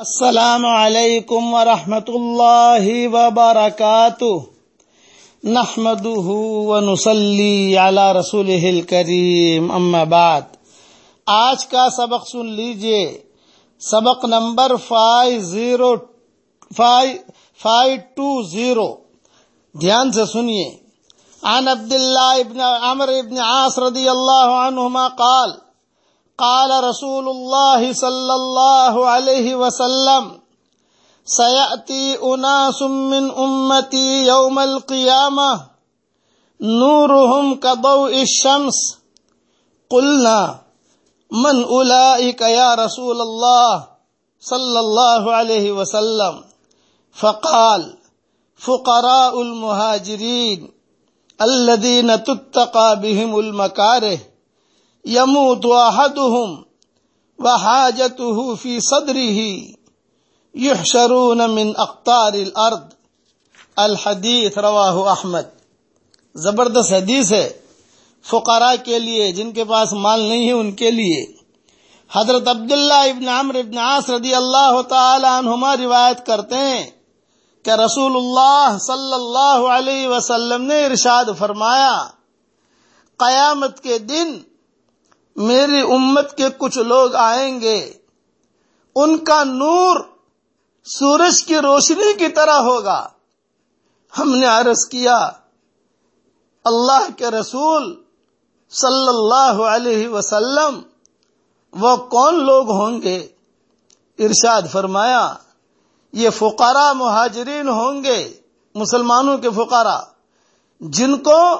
السلام علیکم ورحمۃ اللہ وبرکاتہ۔ نحمده ونصلي على رسوله الكريم اما بعد۔ آج کا سبق سن لیجیے۔ سبق number five zero, five two zero. دھیان سے سنیے۔ عن عبد الله ابن عمر ابن عاص رضی اللہ عنہما قال قال رسول الله صلى الله عليه وسلم سيأتي أناس من أمتي يوم القيامة نورهم كضوء الشمس، قلنا، من أولئك يا رسول الله صلى الله عليه وسلم؟ فقال، فقراء المهاجرين الذين تتقى بهم المكاره يموت احدهم وحاجته في صدره. يحشرون من اقطار الارض الحدیث رواہ احمد زبردست حدیث ہے. فقراء کے لیے، جن کے پاس مال نہیں ہے، ان کے لیے. حضرت عبداللہ ابن عمر ابن عاص رضی اللہ تعالی عنہما روایت کرتے ہیں کہ رسول اللہ صلی اللہ علیہ وسلم نے ارشاد فرمایا، قیامت کے دن میری امت کے کچھ لوگ آئیں گے۔ ان کا نور سورج کی روشنی کی طرح ہوگا۔ ہم نے عرض کیا، اللہ کے رسول صلی اللہ علیہ وسلم، وہ کون لوگ ہوں گے؟ ارشاد فرمایا، یہ فقراء مہاجرین ہوں گے، مسلمانوں کے فقراء، جن کو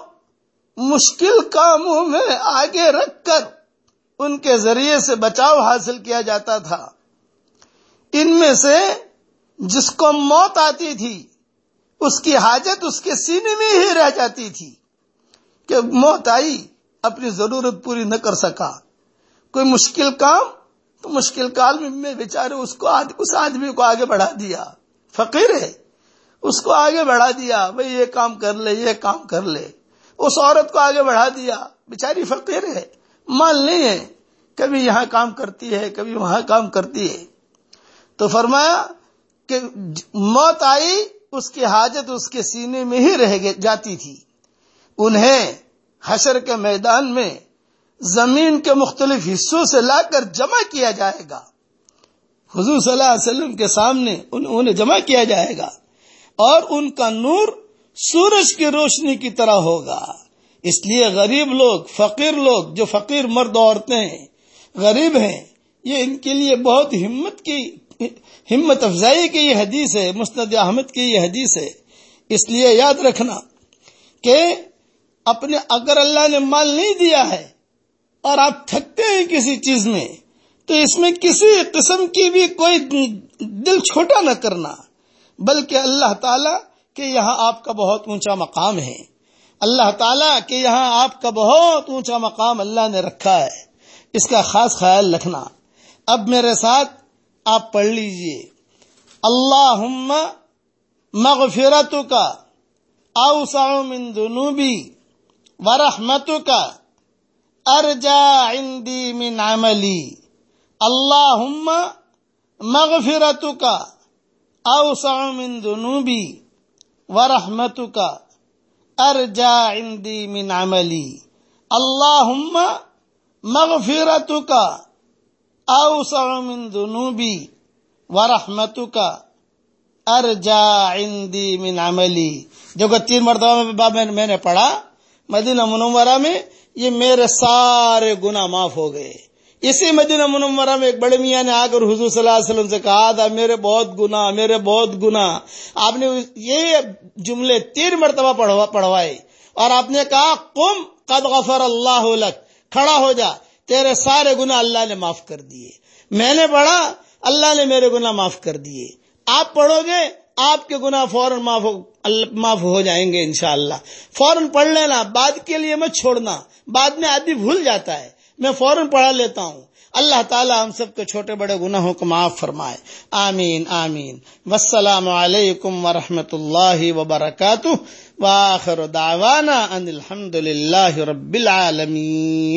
مشکل کاموں میں آگے رکھ کر ان کے ذریعے سے بچاؤ حاصل کیا جاتا تھا۔ ان میں سے جس کو موت آتی تھی، اس کی حاجت اس کے سینے میں ہی رہ جاتی تھی کہ موت آئی، اپنی ضرورت پوری نہ کر سکا۔ کوئی مشکل کام، تو مشکل کال میں بیچارے اس کو اس آدمی کو آگے بڑھا دیا۔ فقیر ہے، اس کو آگے بڑھا دیا۔ بھائی یہ کام کر لے، یہ کام کر لے۔ اس عورت کو آگے بڑھا دیا۔ بیچاری فقیر ہے۔ مال نہیں ہے۔ کبھی یہاں کام کرتی ہے، کبھی وہاں کام کرتی ہے۔ تو فرمایا کہ موت آئی، اس کی حاجت اس کے سینے میں ہی رہ جاتی تھی۔ انہیں حشر کے میدان میں زمین کے مختلف حصوں سے لا کر جمع کیا جائے گا۔ حضور صلی اللہ علیہ وسلم کے سامنے انہیں جمع کیا جائے گا اور ان کا نور سورج کی روشنی کی طرح ہوگا۔ اس لیے غریب لوگ، فقیر لوگ، جو فقیر مرد عورتیں ہیں غریب ہیں، یہ ان کے لیے بہت ہمت کی، ہمت افزائی کی یہ حدیث ہے مستد احمد کی یہ حدیث ہے۔ اس لیے یاد رکھنا کہ اپنے اگر اللہ نے مال نہیں دیا ہے اور آپ تھکتے ہیں کسی چیز میں، تو اس میں کسی قسم کی بھی کوئی دل چھوٹا نہ کرنا، بلکہ اللہ تعالی کہ یہاں آپ کا بہت اونچا مقام ہے۔ اللہ تعالیٰ کے یہاں آپ کا بہت اونچا مقام اللہ نے رکھا ہے۔ اس کا خاص خیال رکھنا۔ اب میرے ساتھ آپ پڑھ لیجیے۔ اللہ مغفرت کا اوسع من ذنوبی ورحمت کا ارجا عندی من عملی۔ اللہ مغفرت کا اوسع من ذنوبی ورحمت کا ارجا عندی من عملی اللہم مغفرتک اوسع من ذنوبی ورحمتک ارجا عندی من عملی جو تین مرتبہ میں نے پڑھا، مدینہ منورہ میں یہ میرے سارے گناہ معاف ہو گئے۔ اسی مدینہ منورہ میں ایک بڑے میاں نے آ کر حضور صلی اللہ علیہ وسلم سے کہا تھا میرے بہت گنا میرے بہت گنا آپ نے یہ جملے تین مرتبہ پڑھوائے۔ اور آپ نے کہا کم قد غفر اللہ لک۔ کھڑا ہو جا، تیرے سارے گنا اللہ نے معاف کر دیے۔ میں نے پڑھا، اللہ نے میرے گنا معاف کر دیے۔ آپ پڑھو گے، آپ کے گنا فوراً معاف معاف ہو جائیں گے انشاءاللہ۔ فوراً پڑھ لینا، بعد کے لیے میں چھوڑنا۔ بعد میں آدمی بھول جاتا ہے۔ میں فوراً پڑھا لیتا ہوں۔ اللہ تعالیٰ ہم سب کے چھوٹے بڑے گناہوں کو معاف فرمائے۔ آمین آمین۔ والسلام علیکم ورحمۃ اللہ وبرکاتہ۔ واخر دعوانا ان الحمد للہ رب العالمین۔